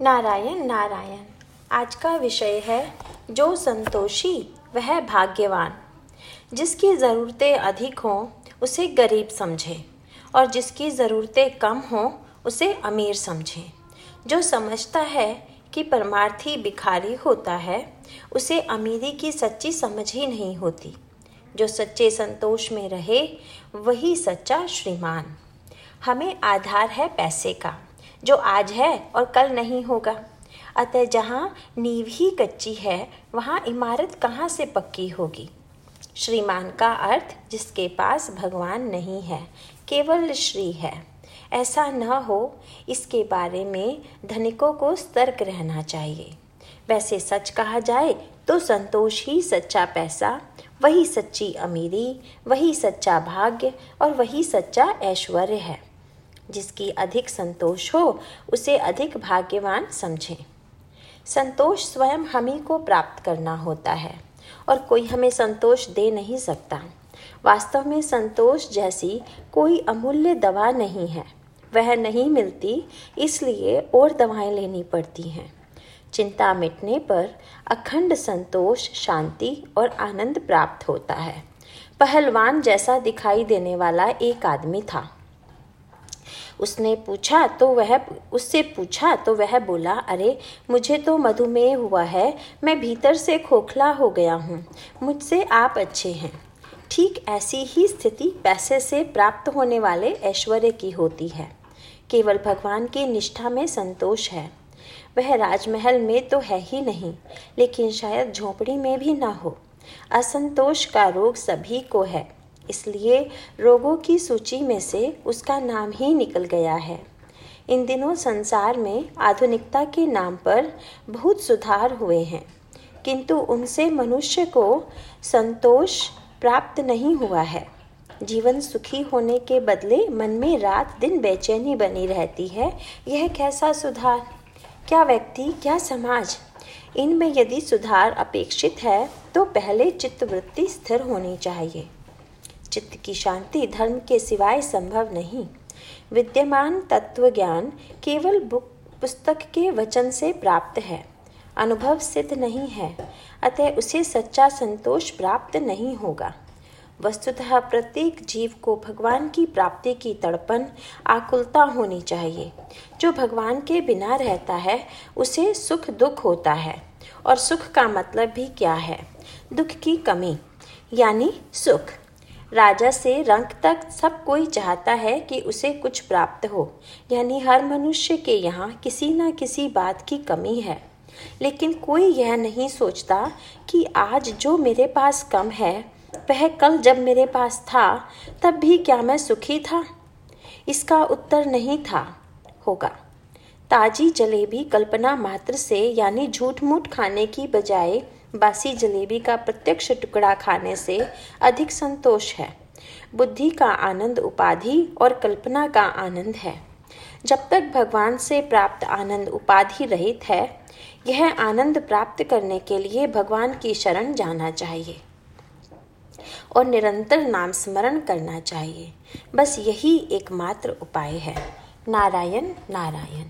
नारायण नारायण। आज का विषय है, जो संतोषी, वह भाग्यवान। जिसकी ज़रूरतें अधिक हों, उसे गरीब समझे। और जिसकी ज़रूरतें कम हों, उसे अमीर समझे। जो समझता है कि परमार्थी भिखारी होता है, उसे अमीरी की सच्ची समझ ही नहीं होती। जो सच्चे संतोष में रहे, वही सच्चा श्रीमान। हमें आधार है पैसे का। जो आज है और कल नहीं होगा। अतः जहाँ नींव ही कच्ची है, वहाँ इमारत कहाँ से पक्की होगी? श्रीमान का अर्थ, जिसके पास भगवान नहीं है, केवल श्री है। ऐसा न हो, इसके बारे में धनिकों को सतर्क रहना चाहिए। वैसे सच कहा जाए तो संतोष ही सच्चा पैसा, वही सच्ची अमीरी, वही सच्चा भाग्य और वही सच्चा ऐश्वर्य है। जिसकी अधिक संतोष हो, उसे अधिक भाग्यवान समझें। संतोष स्वयं हम ही को प्राप्त करना होता है, और कोई हमें संतोष दे नहीं सकता। वास्तव में संतोष जैसी कोई अमूल्य दवा नहीं है। वह नहीं मिलती, इसलिए और दवाएँ लेनी पड़ती हैं। चिंता मिटने पर अखंड संतोष, शांति और आनंद प्राप्त होता है। पहलवान जैसा दिखाई देने वाला एक आदमी था। उसने पूछा तो वह उससे पूछा तो वह बोला, अरे, मुझे तो मधुमेह हुआ है, मैं भीतर से खोखला हो गया हूँ, मुझसे आप अच्छे हैं। ठीक ऐसी ही स्थिति पैसे से प्राप्त होने वाले ऐश्वर्य की होती है। केवल भगवान की निष्ठा में संतोष है। वह राजमहल में तो है ही नहीं, लेकिन शायद झोपड़ी में भी ना हो। असंतोष का रोग सभी को है। इसलिए रोगों की सूची में से उसका नाम ही निकल गया है। इन दिनों संसार में आधुनिकता के नाम पर बहुत सुधार हुए हैं, किंतु उनसे मनुष्य को संतोष प्राप्त नहीं हुआ है। जीवन सुखी होने के बदले मन में रात दिन बेचैनी बनी रहती है। यह कैसा सुधार? क्या व्यक्ति, क्या समाज? इनमें यदि सुधार अपेक्षित है तो पहले चित्तवृत्ति स्थिर होनी चाहिए। चित्त की शांति धर्म के सिवाय संभव नहीं। विद्यमान तत्व ज्ञान केवल बुक, पुस्तक के वचन से प्राप्त है। अनुभव सिद्ध नहीं है, अतः उसे सच्चा संतोष प्राप्त नहीं होगा। वस्तुतः प्रत्येक जीव को भगवान की प्राप्ति की तड़पन, आकुलता होनी चाहिए। जो भगवान के बिना रहता है, उसे सुख दुख होता है। और सुख का मतलब भी क्या है? दुख की कमी, यानी सुख। राजा से रंक तक सब कोई चाहता है कि उसे कुछ प्राप्त हो। यानी हर मनुष्य के यहाँ किसी न किसी बात की कमी है। लेकिन कोई यह नहीं सोचता कि आज जो मेरे पास कम है, वह कल जब मेरे पास था, तब भी क्या मैं सुखी था? इसका उत्तर नहीं था, होगा। ताजी जलेबी कल्पना मात्र से, यानी झूठ मूठ खाने की बजाय बासी जलेबी का प्रत्यक्ष टुकड़ा खाने से अधिक संतोष है। बुद्धि का आनंद उपाधि और कल्पना का आनंद है। जब तक भगवान से प्राप्त आनंद उपाधि रहित है, यह आनंद प्राप्त करने के लिए भगवान की शरण जाना चाहिए और निरंतर नाम स्मरण करना चाहिए। बस यही एकमात्र उपाय है। नारायण नारायण।